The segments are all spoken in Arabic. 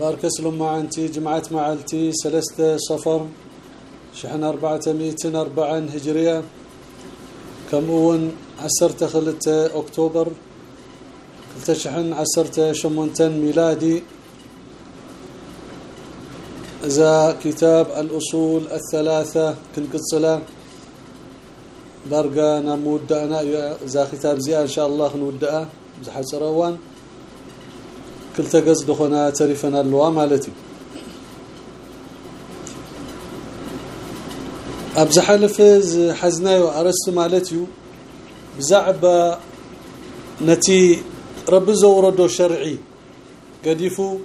بارك اسلم مع انتي جمعت معلتي سلستة صفر شحن أربعة ميتين أربعة هجرية. كمون عسرت خلت أكتوبر خلت شحن عسرت شمونتن ميلادي. ذا كتاب الأصول الثلاثة كنقصلا بارقا نمودأنا ذا كتاب زي إن شاء الله نودأ زحصر روان كلتا قصد خنا تريفنا اللوا مالتي ابز حلف حزنايو ارست مالتيو بزعبه نتي رب زوردو شرعي قديفو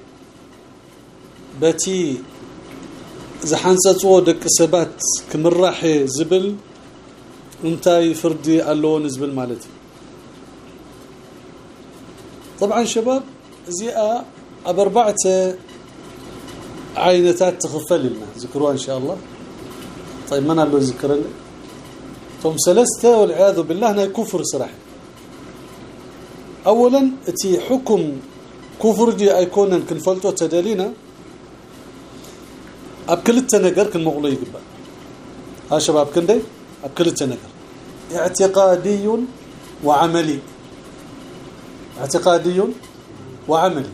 بتي زحنصصو دق سبات كمراح زبل انتاي فردي اللون زبل مالتي طبعا شباب زيئة أبربعة عينتات تخفل لنا. ذكروها إن شاء الله. طيب من له ذكر لنا ثم سلسته والعياذ بالله هنا كفر صراحة. أولا تي حكم كفر دي أيكون كنفلتو تدلينا. أبكل التنقر كن مغلو يقبل. ها شباب كندي أبكل التنقر اعتقادي وعملي. اعتقادي وعملي.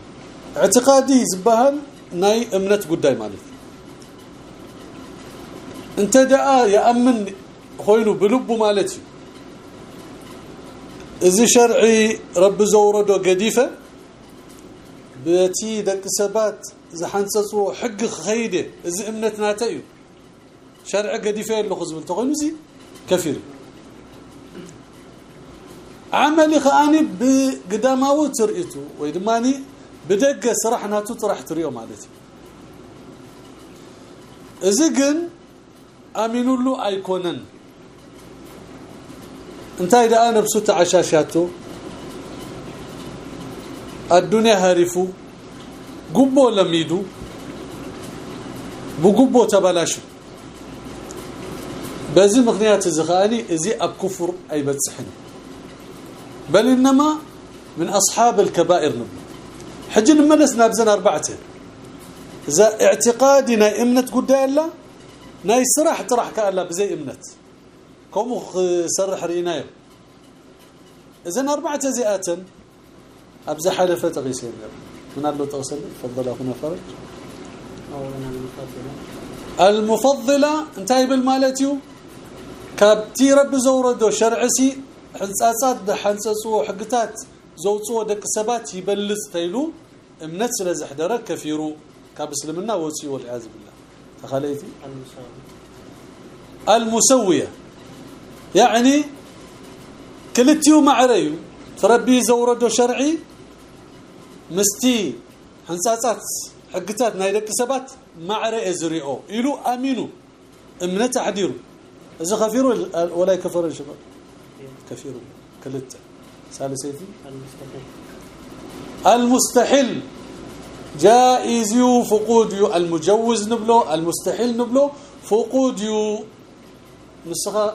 اعتقادي زبهل ناي امنت قداي مالك انت دعا يأمن خوينو بلبو مالتي. إذا شرعي رب زوردو قديفة بيتي دك سبات اذا حنصصو حق خيدة. إذا امنت ناتيو. شرع قديفة اللي خزبل تقولوا زي كفير. عملي خاني بقداماو ترئتو ويدماني بدقة صرحناتو طرح تريو مالتي. إذا كن امنوا له أيكونن. انت إذا أنا بسوت عشاشاتو الدنيا هارفو قبو لميدو بقبو تبلاشو. بزي مغنيات الزخاني ازي أب كفر اي بتصحني بل إنما من أصحاب الكبائر نبل حجن ملسنا بزن أربعة. إذا اعتقادنا إمنت قدام الله ناي سرح طرح كألا بزي إمنت. كم سرح رينايو اذا أربعة زئات ابز حلفة تغيسين من الله توصل تفضل أخونا فرج اولا المفضلة المفضله انتهي بالمالتيو. كابتي رب زوردو شرعسي حنصاصات حنصصو حقتات زوصو دك سبات يبلص تيلو امنت سلازحدره كفيرو كاب اسلمنا وصي والعياذ بالله المساوي المسويه يعني كلتيو معريو تربي زوردو شرعي مستي حنصاصات حقتات ناي دك سبات معري ازريو يلو امينو امنت عديرو اذا خفيرو ولا يكفر الشباب كثير. كلته ثالثيتي المستحيل. المستحيل. جائز يو فقود يو. المجوز نبلو المستحيل نبلو فقود يو. نسخة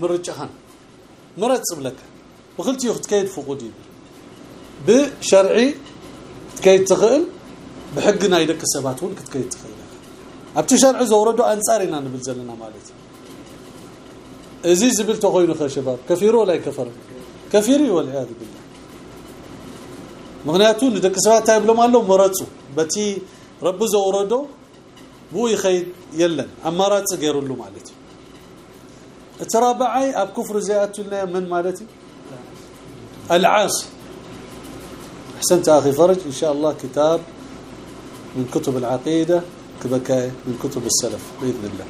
مرجحان مرت لك وقلت يو تكيد فقود يو. بشرعي تكيد تخيل بحقنا يدك سبات ون كتكيد تخيل ابت شرع زوردو انصارنا نبل زلنا مالتي. ازي زبل تخوينو شباب. كفير ولا كفر كفيري والعياذ بالله. مغنياتو ندك سبات تايبلو مالو مرصو بتي رب زوردو بو يخيد يلن. امارات غيرلو مالتي. ترابعي أب كفر زياتو من مالتي؟ العاصي أحسنت أخي فرج. إن شاء الله كتاب من كتب العقيدة كبكاي من كتب السلف بإذن الله.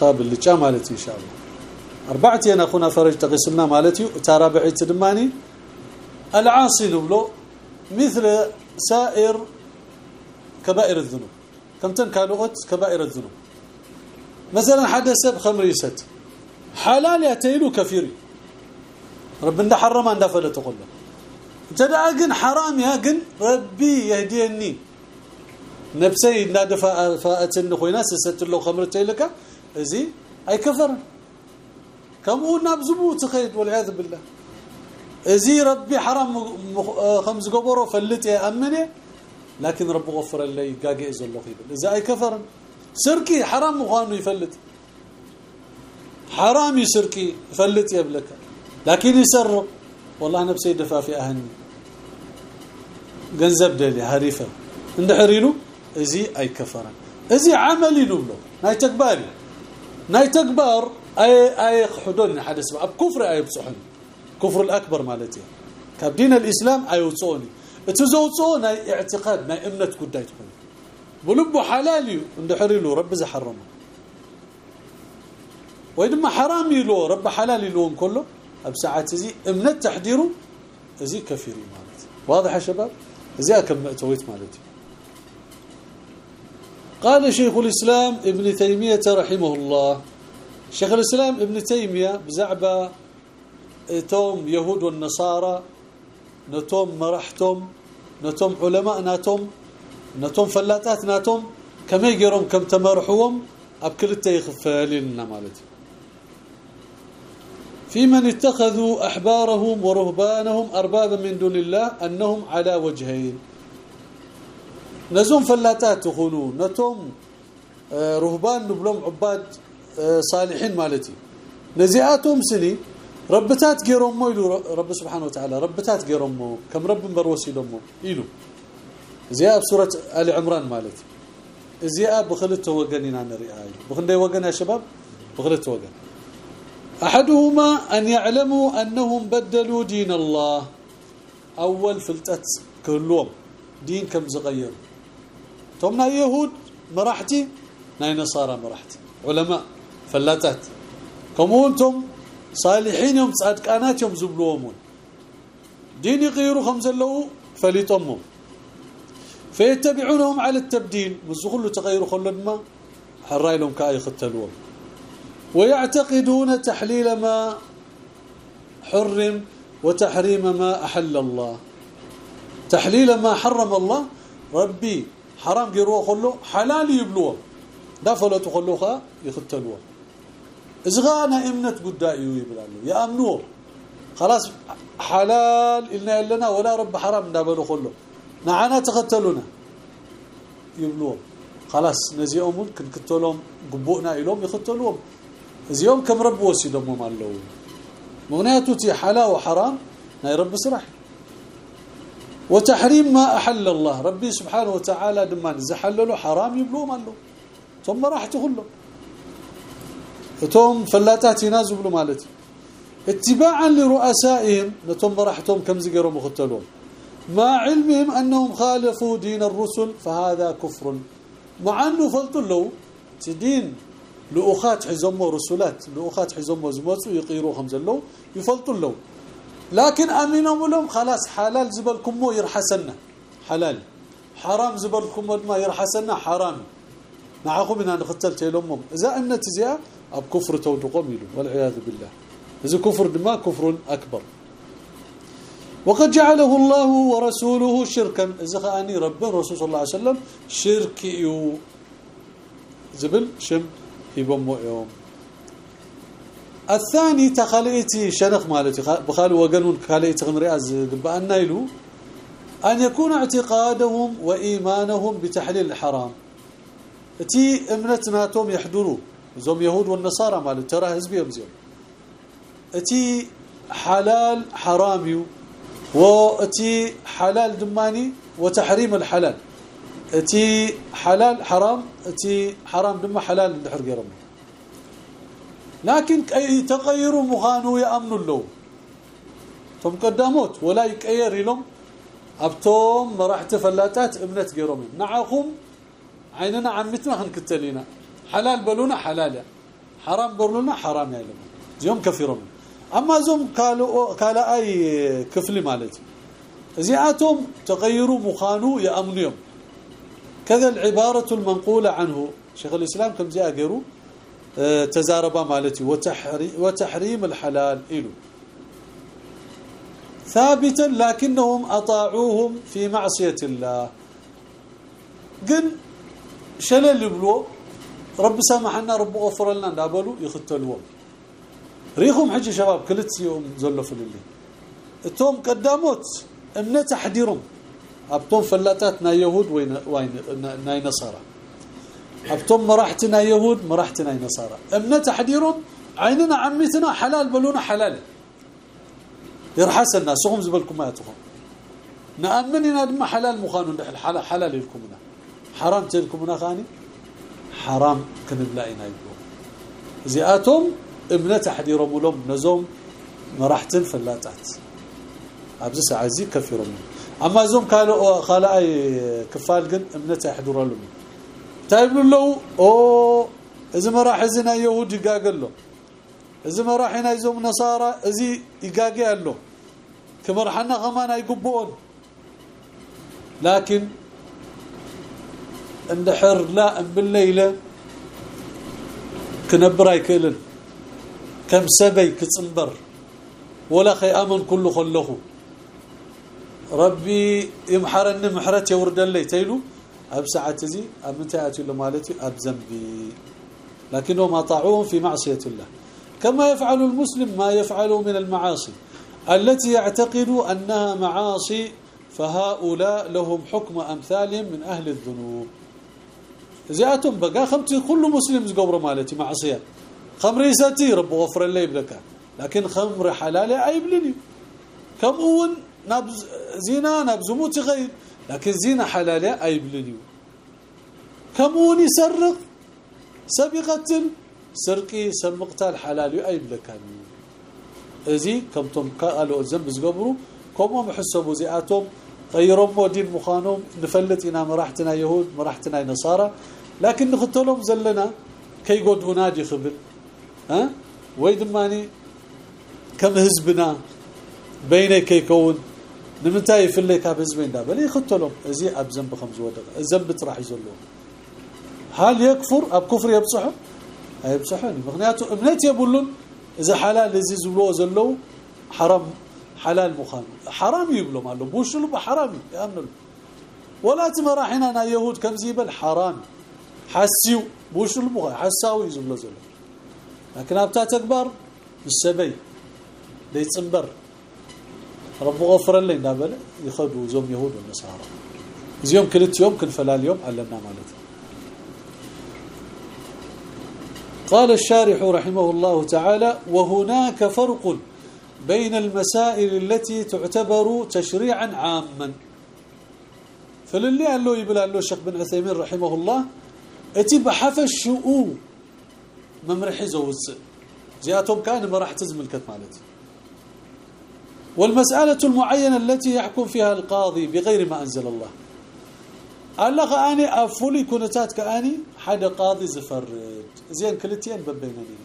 خاب اللي جاء مالتي إن شاء الله. اربعتين اخونا فرج تقسمنا مالتي ترابعي تدماني العاصي نبلو مثل سائر كبائر الذنوب. كم تن كالوت كبائر الذنوب. مثلا حدث خمر يسد. حلال يتيلو كفيري ربنا حرم عند فلت جدا اجن حرام يا جن ربي يهديني. نفسي نادف فاتن خوينا سستلو خمرتي لك ازي اي كفر كم هو نبزبوت تخيد والعياذ بالله ازي ربي حرام خمس قبره فلت يا امني لكن رب غفر لي قاقي الله خيبل اذا اي كفر سركي حرام مخانو يفلت حرام يسركي يفلت يبلك لكن يسر والله نفسي دفا في اهني جنزب دلي حريفه عند حرينو ازي اي كفرا ازي عملي نبلو ناي تكباري ناي تكبار اي اي حدودنا حدث كفر اي بصحن كفر الاكبر مالتي كدين الاسلام اي وصوني اتزوصو ناي اعتقاد ناي امنت قداي تكون حلال حلالي حر له رب زحرمه ويدما حرام يلو رب حلال له كله اب ساعات زي امنت تحديره زي كفيري مالتي واضح يا شباب زي كم تويت مالتي قال شيخ الإسلام ابن تيمية رحمه الله. شيخ الإسلام ابن تيمية بزعبة توم يهود والنصارى نتوم مرحتم نتوم علماء ناتم نتوم فلاتات ناتم كما يجرون كم تمرحوهم ابكل التيخفالين مالتي. في من اتخذوا أحبارهم ورهبانهم أربابا من دون الله أنهم على وجهين. نزوم فلاتات تخونوا نتوم رهبان نبلوم عباد صالحين مالتي. نزياتهم سني ربتات غيرهم يلو رب سبحانه وتعالى ربتات غيرهم كم رب مروسي لهم يلو زياء بسورة آل عمران مالتي. زياء بخلته وجننا نريها بخندي وجن يا شباب؟ بخلته وجن أحدهما أن يعلموا أنهم بدلوا دين الله. أول فلتت كلهم دين كم زغير تومنا يهود مرحتي ناي نصارى مرحتي علماء فلاتات. كم أنتم صالحين يوم صادقانات يوم زبلوهم دين يغيروا خمسه لو فليتمهم فيتبعونهم على التبديل. مزخلوا تغيروا خلنا حراي لهم كأي ختلوهم. ويعتقدون تحليل ما حرم وتحريم ما أحل الله. تحليل ما حرم الله ربي حرام غيروا خلو حلال يبلوه دفلوا تخلوها يختلوه ازغانا امنت قدائي يبلالو يامنوه خلاص حلال إلنا لنا ولا رب حرام دابلو خلو نعنا تختلونا يبلوه خلاص نزيهم كنكتلهم قبونا إلهم يختلوهم زيوم كم رب وسيدهم مالو مغنياتو تي حلال وحرام ناي رب سرح وتحريم ما أحل الله. ربي سبحانه وتعالى دمان زحلله حرام يبلوه مالو ثم راح تخلو ثم فلاتات ينازلوا مالتي. اتباعا لرؤسائهم. نتم راحتهم كم زقروا مختلون مع علمهم أنهم خالفوا دين الرسل فهذا كفر. مع أنه فلطلوا تدين. لؤخات حزموا رسولات لؤخات حزموا زموتوا يقيروا خمزلو يفلطلوا لكن امنهم لهم خلاص حلال زبلكم مو يرحسنا. حلال. حرام زبلكم ما يرحسنا حرام. نعاكم إن نختل تيلمهم إذا امنت زيا أب كفر تودقهم يلو والعياذ بالله. إذا كفر دما كفر أكبر. وقد جعله الله ورسوله شركا. إذا اني رب الرسول صلى الله عليه وسلم شرك يو. زبل شم يبمو يوم. الثاني تخليتي شنخ مالتي. بخال وقنون خليتي غنرياز قبأنا يلو أن يكون اعتقادهم وإيمانهم بتحليل الحرام. تي امنتناتهم يحضروا. زوم يهود والنصارى مالو ترى حزبهم زيهم اتي حلال حرامي واتي حلال دماني وتحريم الحلال. اتي حلال حرام. اتي حرام دم حلال الدحر قرم لكن أي تغير مخانو يأمن له ثم قداموت ولا يكير لهم أبتوم مرحت فلاتات ابنت قرم نعاكم عيننا عمتنا هنكتلينا. حلال بلونا حلال. حرام بلونا حرام يا لهم. يوم كثيرون أما زوم قالوا قال أي كفل مالتي زياتهم تغيروا مخانو يامنوا كذا العبارة المنقولة عنه. شيخ الإسلام كم غيره آه تزاربا مالتي وتحريم, الحلال إلو. ثابتا لكنهم أطاعوهم في معصية الله. قل شلل يبلو رب سامحنا رب غفر لنا دابلو يختلوا ريخهم حجي شباب كلت يوم في الليل توم قداموت امنه تحديرهم ابتم فلاتاتنا يهود وين وين نصارى أبتم مرحتنا يهود مرحتنا نصارى. امنه تحديرهم عيننا عمتنا حلال بلونا حلال. يرحس الناس هم زبلكم ما يتخون نامننا دم حلال مخانون حلال حلال لكم حرام تلكم خاني؟ حرام كنبلاينا يقول زياتهم ابنه تحديرهم لهم نزوم مرحتن فلاتات. ابز سعزي كفرهم أما زوم قالوا خلاي كفال ابنه يحضر لهم تايب له أو اذا ما راح زنا يهود يقاقلوا اذا ما راح هنا يزوم نصارى ازي يقاقي له غمان يقبون لكن اندحر لا بالليله كنبر يكلن كم سبي كصنبر ولا خي امن كله خلخه ربي يمحرن محرت يورد لي تيلو اب ساعه زي اب متاتي له مالتي اب ذنبي لكنهم اطاعوهم في معصيه الله كما يفعل المسلم ما يفعل من المعاصي التي يعتقد انها معاصي فهؤلاء لهم حكم امثالهم من أهل الذنوب زياتهم بقى خمتي كل مسلم زقبر مالتي معصيه خمر يساتي رب غفر لي بلك لكن خمر حلال ايبلني كم اون نبز زنا نبز موت غير لكن زنا حلال ايبلني كم اون يسرق سبقة سرقي سمقتال حلال ايبلك ازي كمتم قالوا ذنب زقبروا كم محسبوا زياتهم غيرهم ودين مخانهم نفلتنا مرحتنا يهود مرحتنا نصارى لكن نختلهم زلنا كي قد هناجي خبر. ها؟ ويدماني كم حزبنا بين كيكون نمتاي في اللي كاب حزبين دا بل يختلهم. إزي أب ذنب خمس ودق الذنب راح يزلوا هل يكفر؟ أب كفر يبصحوا يبصحون. مغنياته أمنيت يبولون. إذا حلال زي زلو زلو حرام حلال مخان. حرام يبلو مالو بوشلو بحرام يامنوا ولا تمرحنا أنا يهود كم زيبل حرام. حسيو. بوشلو مخان. حساوي زلو زلو. لكن ابتا تكبر بالسبي ليتصنبر رب غفر لي دابل يخدوا زوم يهود والنصارى. زيوم كلت يوم كل فلال يوم علمنا مالته قال الشارح رحمه الله تعالى وهناك فرق بين المسائل التي تعتبر تشريعا عاما. فللي قال له يبل له الشيخ بن عثيمين رحمه الله أتي بحف الشؤون ممرحي زوز. زياتهم كان ما راح تزمل مالتي. والمسألة المعينة التي يحكم فيها القاضي بغير ما أنزل الله. الله أني افولي كنتات كاني حدا قاضي زفرد. زين كلتين ببينني.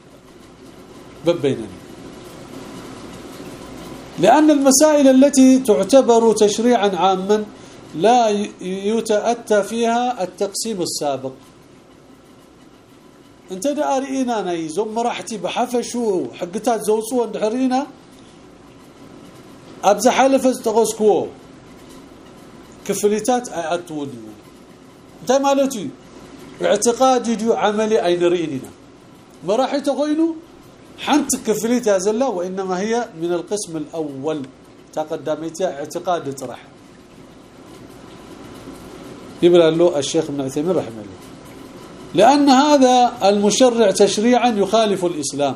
ببينني. لأن المسائل التي تعتبر تشريعا عاما لا يتأتى فيها التقسيم السابق. أنت دارينا ناي زم راحتي بحفشو حقتات زوصو اندحرينا ابز حلف تغسكو كفليتات اعتوني انت مالتي؟ اعتقادي ديو عملي اين ريننا ما راح تغينو حنت كفليت يا زلا وإنما هي من القسم الأول. تقدمت اعتقاد طرح يبلى له الشيخ ابن عثيمين رحمه الله. لأن هذا المشرع تشريعا يخالف الإسلام.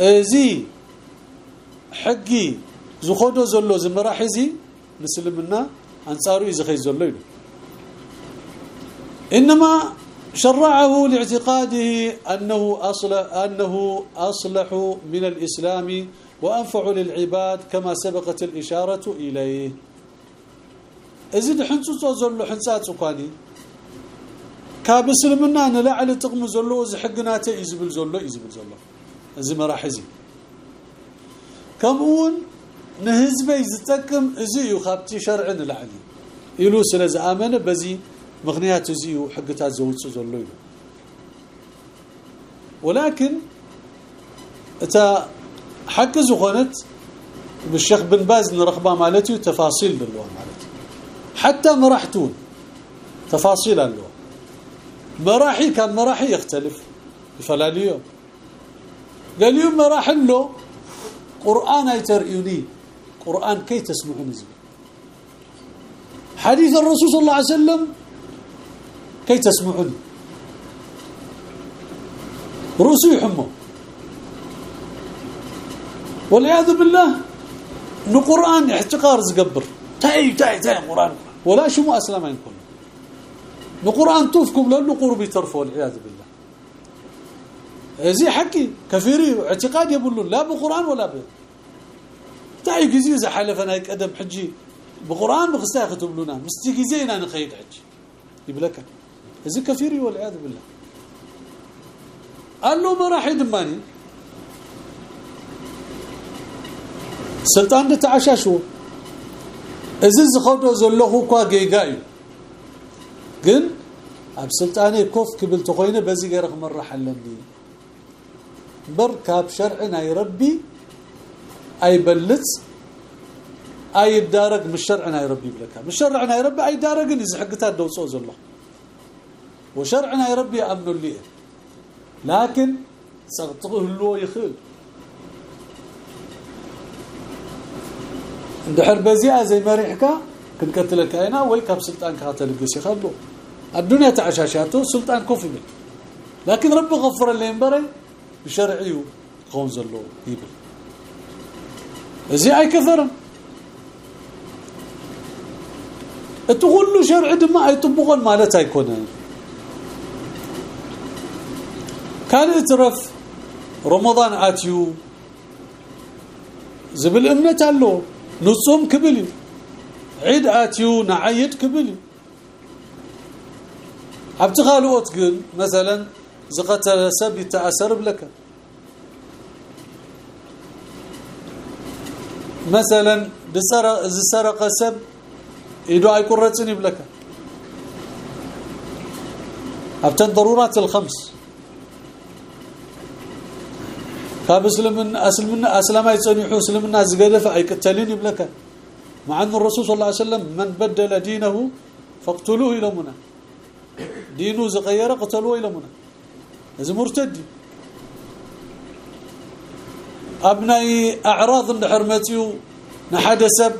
زي حقي زخودو زلو زمراحزي مسلمنا انصارو يزخي زلو انما شرعه لاعتقاده انه اصل انه اصلح من الإسلام وانفع للعباد كما سبقت الإشارة إليه ازيد حنصو زلو حنصات كاني كاب اسلمنا نلعل تقم زلو زحقناته يزبل زلو يزبل زلو زي مراحزي كمون نهز بيزتكم زيو خابتي شرعن العلي يلو سلاذ امنه بزي مغنيات زيو حقتا زوج زلو ولكن أتا حق زغنت بالشيخ بن باز نرخبة مالتي وتفاصيل بالله مالتي. حتى مرحتون تفاصيل اللغة مراحي كان مراحي يختلف. فلا اليوم. قال يوم مراحل له قرآن يترئيوني قرآن كي تسمعون زي حديث الرسول صلى الله عليه وسلم كي تسمعون رؤوسه يحموا والعياذ بالله إنه قرآن احتقار زقبر. تاي تاي تاي قرآن. ولا شو اسلم يكون القران توفكم لأنه قرب يترفوا والعياذ بالله. زي حكي كفيري اعتقاد يقولون لا بقران ولا ب تاي جزي اذا حلفنا يقدم حجي بقران بخستا يكتب لنا مستي زينا نخيد حجي يبلك زي كفيري والعياذ بالله قال له ما راح يدماني سلطان تتعشاشو اذا زخدو زلخو كوا جيغايو ግን ኣብ ስልጣኔ ኮፍ ክብል ተኮይነ በዚ ገይረ ክመራሕ بركاب شرعنا يربي أي بلص أي دارق مش شرعنا يربي بلكا. مش شرعنا يربي أي دارق اللي زحقتها دوصو زلو وشرعنا يربي أمن لي. لكن سقطه اللو يخل عند حربزيه زي مريحكا كنكتلك أينا ويكاب سلطان كاتلقش يخلو الدنيا تعشاشاته سلطان كفي لكن رب غفر اللي ينبري بشرعيه قوم زلو يبل. زي اي تقول له شرع دم اي طبقون مالته يكون. كان إترف رمضان آتيو. زبل امنت له نصوم كبلي عيد آتيو نعيد كبلي ابتغالوت قل مثلا زقتل سب يتاثر بلك. مثلا بسرق سرق سب يدو يقرصني بلك. ابتن ضرورات الخمس. كاب اسلمن اسلمنا اسلام يصنيحو اسلمنا زغدف ايقتلين يبلك مع أن الرسول صلى الله عليه وسلم من بدل دينه فاقتلوه إلى منا دينه زغير قتلوه إلى هذا مرتد. ابني أعراض حرمتي نحد سب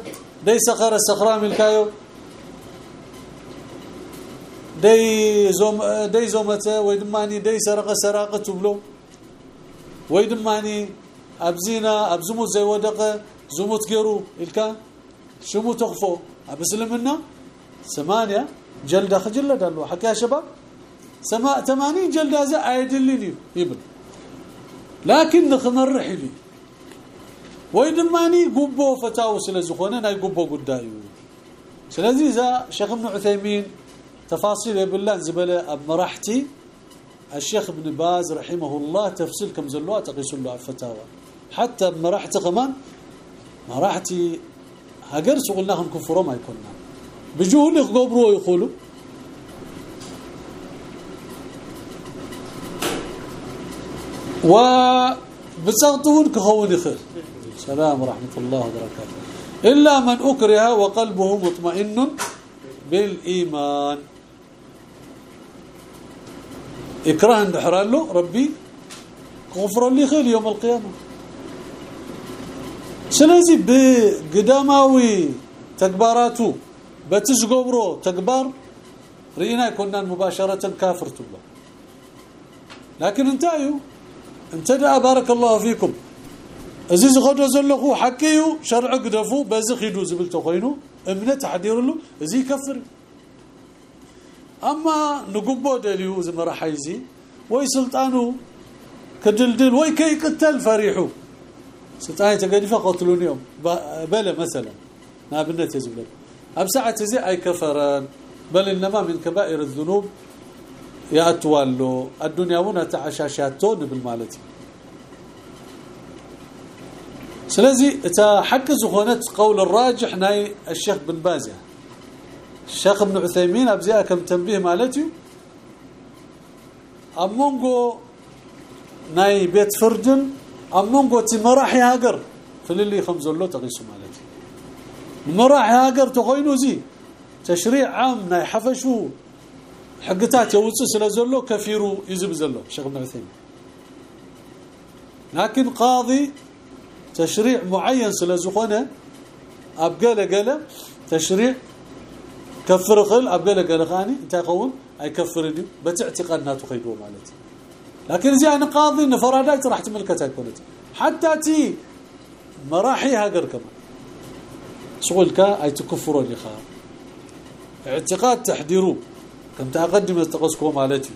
ليس خير السخرام الكايو دي زوم دي زومته ويدماني دي سرق سرقه تبلو. ويدماني أبزينا ابزمو زي ودقه زموت غيرو إلكا. شمو تخفو أبسلمنا؟ ثمانيه جلد خجلد الله حكى يا شباب؟ 80 جلدازه ايدلني يبل لكن خمرحلي ويدماني غبو فتاو سلازخونه ناي غبو قدايو. سلازي ذا شيخ ابن عثيمين تفاصيل بالله زبله بمرحتي الشيخ ابن باز رحمه الله تفصيل كم زلوا تقيس له الفتاوى حتى بمرحتي كمان مرحتي هاجر سقلناهم كفروا ما يكوننا بجوه لك يقولوا. وبصوته كهون خير سلام ورحمة الله وبركاته. إلا من أكره وقلبه مطمئن بالإيمان. اكره دحران له ربي غفر لي خير يوم القيامة. سلازي بقداماوي تكباراته بتشغبرو تكبار رينا كنا مباشرة كافر تبا. لكن انتهوا انت دا بارك الله فيكم ازيز خدو زلخو حكيو شرع قدفو بزي خيدو زبلتو خوينو امنه تحدير له ازي كفر اما نقبو دليو زمرا حيزي وي سلطانو كدلدل وي كي قتل فريحو سلطاني تقدف قتلون يوم بلا مثلا نابنت يزبل اب ساعه زي اي كفران بل انما من كبائر الذنوب ياتوالو الدنيا ونا تعشاشاتون بالمالتي سلازي تا حق زخونت قول الراجح ناي الشيخ بن باز الشيخ ابن عثيمين ابزيها كم تنبيه مالتي امونغو ناي بيت فردن امونغو تي مراحي هاجر فللي خمزلو تقيسو مالتي مراحي هاجر تخوينو زي تشريع عام ناي حفشو حقتات يوصل سلازلو كفيرو يزب زلو شيخ ابن عثيمين. لكن قاضي تشريع معين سلازخونه ابقله قله تشريع كفر خل ابقله قله خاني إنت يقول اي كفرني بتعتقدناته خيدو مالتي. لكن زي أنا قاضي نفرادات راح تملكتها كلت حتى تي مراحي هاجر كمان. سؤالك أي تكفروا لي خا؟ اعتقاد تحذيرو. كم تقدم تقصكو مالتي.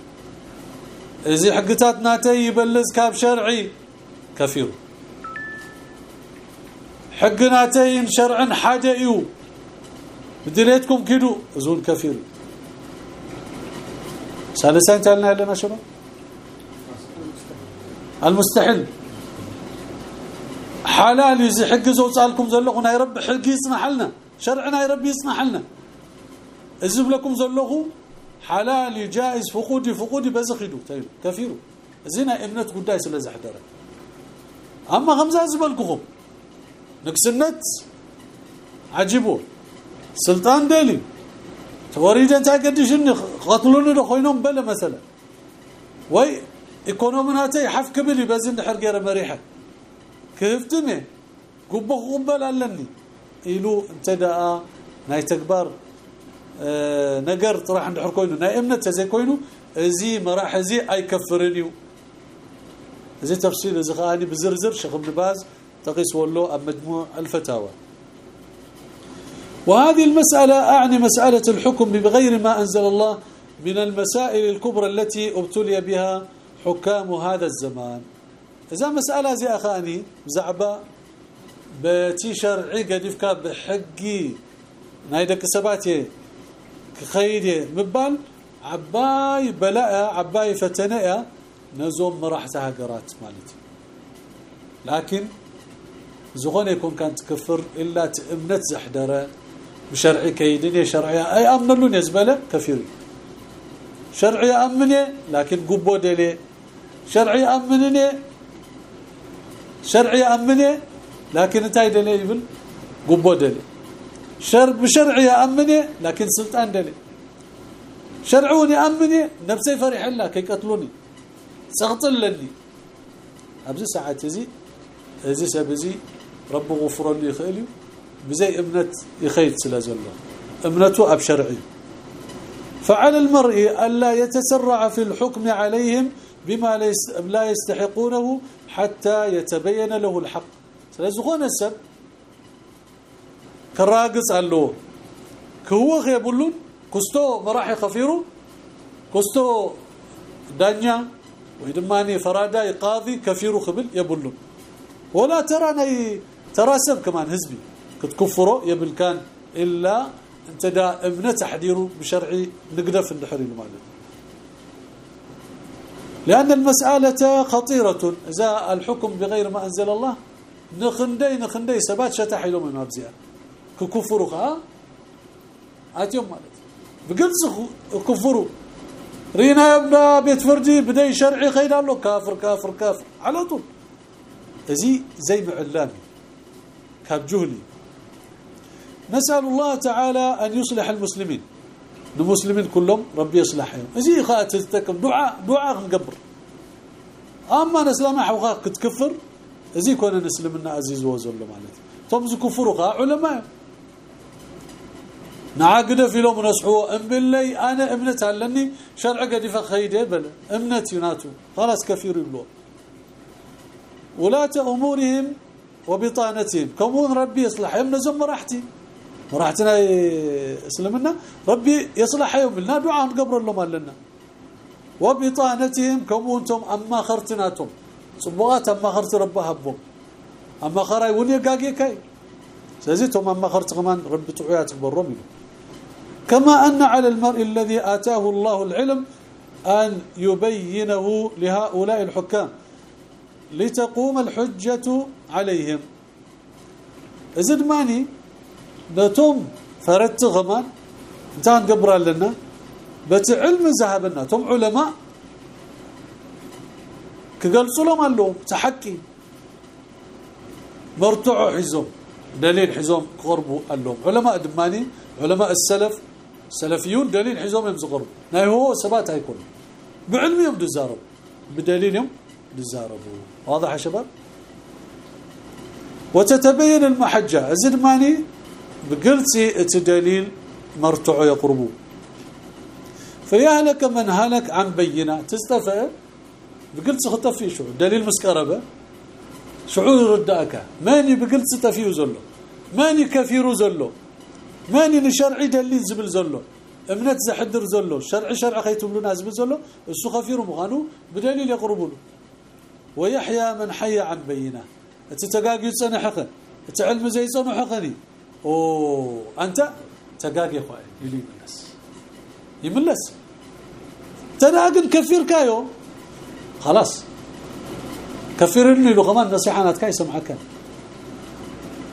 إذا ناتي يبلز كاب شرعي كفير. حقناتين شرعا حاجة إيو. بدليتكم كدو زون كفير. ثالثا تعلنا لنا شباب المستحيل. حلال يزي حق زوصالكم زلقنا يا رب حق يسمح لنا. شرعنا يا رب يسمح لنا. ازب لكم زلقوا حلال جائز فقودي فقودي بزخدو طيب كفيرو زينا ابنت قداي سلازح حدره أما خمسه زبلكم نقسنت عجبو سلطان دلي توريد انت قديشني قتلوني خوينهم بلا مثلا وي ايكونومناتي حف كبلي بزن حرقه مريحة. كيفتني قبه قبل لني يلو انت دا ناي تكبر. نجر طرح عند حركوينو ناي امنت زي كوينو زي زي اي كفرنيو زي تفصيل زخاني بزرزر شيخ ابن باز تقيس ولو مجموع الفتاوى وهذه المسألة أعني مسألة الحكم بغير ما أنزل الله من المسائل الكبرى التي ابتلي بها حكام هذا الزمان إذا مسألة زي أخاني زعبا بتي شرعي قد بحقي نايدك سباتي خيدي مبال عباي بلاء عباي فتناء نزوم مرحتها قرات مالتي. لكن زغون يكون كانت كفر إلا تأمنت زحدره بشرعي كيدني شرعي. أي أمنلون يزبله كفير شرعي أمني لكن قبو دلي شرعي أمنني شرعي أمني لكن انتي دلي يبل قبو دلي شر بشرعي أمني لكن سلطان دلي شرعوني أمني نفسي فرح الله كي قتلوني. سقطلني. ابز ساعات زي زي سبزي رب غفر لي خيلي بزي ابنت يخيت سلازله ابنته أب شرعي. فعلى المرء ألا يتسرع في الحكم عليهم بما لا يستحقونه حتى يتبين له الحق. سلازغون السب كراقص له كهو يقولون كستو مراحي خفيرو كستو دانيا ويدماني فرادا قاضي كفيرو خبل يبلون. ولا ترى تراسب كمان حزبي كتكفروا يبل كان إلا أنت دا ابن تحذيره بشرعي نقدف النحرين مالك لأن المسألة خطيرة. إذا الحكم بغير ما أنزل الله نخندي نخندي سبات شتح لهم من مبزئة ككفروا ها اتيوم مالك بقلص كفروا رينا يبدا بيت فردي بدي شرعي خير له كافر كافر كافر على طول زي زي معلامي كاب جهلي نسأل الله تعالى أن يصلح المسلمين المسلمين كلهم ربي يصلحهم زي خاتلتكم دعاء دعاء نقبر اما نسلم حوقا كتكفر زي كون نسلمنا عزيز وزل معناته طب كفروا علماء نعقد في لهم نصحوا ام بالله أنا ابنت علني شرع قد فخيده بل امنت يناتو. خلاص كفير يبلو. ولاة أمورهم وبطانتهم. كمون ربي يصلح. يمنا زم راحتي. راحتنا اسلمنا ربي يصلح يوم لنا دعاء نقبر لهم لنا. وبطانتهم كمونتم أما خرتناتهم صبغات أما خرت ربها بهم أما خراي وني قاقي كاي أما خرت كمان ربي تعيات برهم كما أن على المرء الذي آتاه الله العلم أن يبينه لهؤلاء الحكام لتقوم الحجة عليهم. إذن ماني؟ نتم فردت غمان؟ انت نقبر لنا؟ بتعلم ذهبنا تم علماء؟ كقلصوا لهم قالوا تحكي. مرتعوا حزوم دليل حزوم قربوا قال لهم علماء دماني؟ علماء السلف؟ سلفيون دليل حزوم يمزقرب ناي هو ثبات هيكون بعلمهم دزارب. بدليلهم دزاربوا واضح يا شباب؟ وتتبين المحجة. ازد ماني بقلتي الدليل مرتع يقربوا فيهلك من هلك عن بينة. تستفى؟ بقلت خطفي شو دليل مسكربة. شعور ردأك. ماني بقلت ستفيو زلو. ماني كثير زلو. ماني لشرعي دليل زبل زلو؟ امنت زحدر زلو؟ شرع شرع خيتبلونا زبل زلو؟ السو خفير مغانو بدليل يقربوا ويحيى من حي عن بينة. تتقاقي صنحك تعلم زي صنحقني أوه أنت تقاقي خوي يلي يملس. يملس. تناقل كثير كايو؟ خلاص. كفرني له كمان نصيحانات كاي سمعك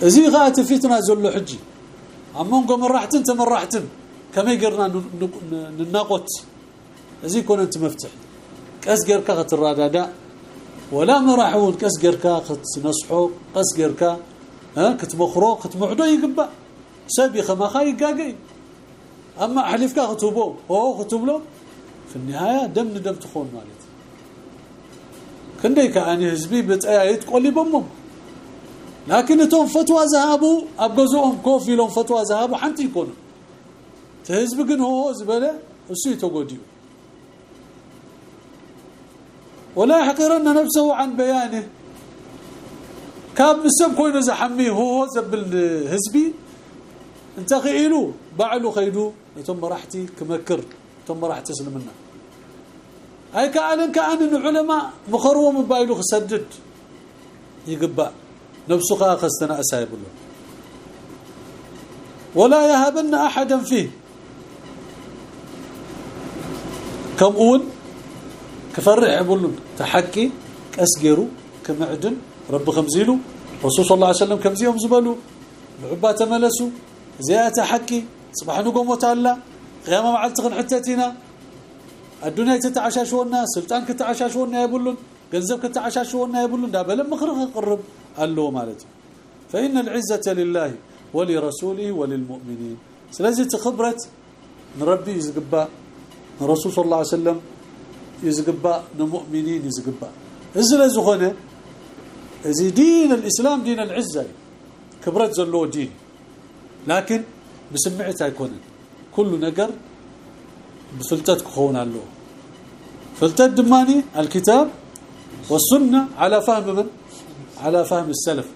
ازي غات فيتنا زلو حجي. امونكم راحت انت من راحت كما يقرنا نناقط أزي كون أنت مفتح. كاسقرك الرادادا ولا مراحون. نصحو. قاسقرك ها كتمخرو كتمعدو يقبا. سبي خما خاي قاقي أما حلفك خطبو هو خطب له في النهاية دم ندم تخون مالتي كندي كأني حزبي بتايت قولي بمم. لكن توم فتوى ذهبوا أبغزوهم كوفي لهم فتوى ذهبوا حنتي يكون. تهزب كن هو زبله اسو يتغوديو ولا يحقرن نفسه عن بيانه. كاب مسم كوينو زحمي هو زبل حزبي انت خيلو بعلو خيدو ثم راحتي كمكر ثم راح تسلمنا هاي كان كان العلماء مخروا موبايله خسدد. يقبأ. نبسقها خستنا أسايب له ولا يهبن أحدا فيه. كم أون؟ كفرع بلون. تحكي اسقروا كمعدن رب خمزيلو. رسول الله عليه وسلم كم زيهم زبلوا بعبا تملسوا زي تحكي صباح نقوم وتعلى قيامة مع التقن حتتنا الدنيا سلطان سلطانك تتعشاشونا يبلون جنزبك تتعشاشونا يبلون دا بلم مخرخ قرب الله مالته فإن العزة لله ولرسوله وللمؤمنين. سلازي تخبرت من ربي يزقبا من رسول صلى الله عليه وسلم يزقبا المؤمنين يزقبا. ازل زخونه زي دين الإسلام دين العزة. كبرت زلو دين. لكن بسمعتها يكون كل نقر بفلتتك خون له فلتت دماني الكتاب والسنة على فهم من؟ على فهم السلف.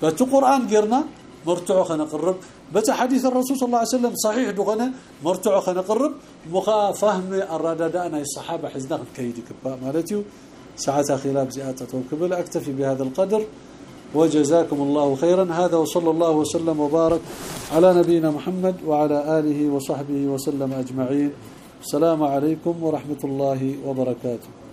فالقران قرنا مرتعو خنا قرب. بس حديث الرسول صلى الله عليه وسلم صحيح دغنا مرتعو خنا قرب. مخا فهم الرددانا الصحابة حزنا كيدي كبا. مالتي ساعات خلاف زيادة وكبل. أكتفي بهذا القدر. وجزاكم الله خيرا. هذا وصلى الله وسلم وبارك على نبينا محمد وعلى آله وصحبه وسلم أجمعين. السلام عليكم ورحمة الله وبركاته.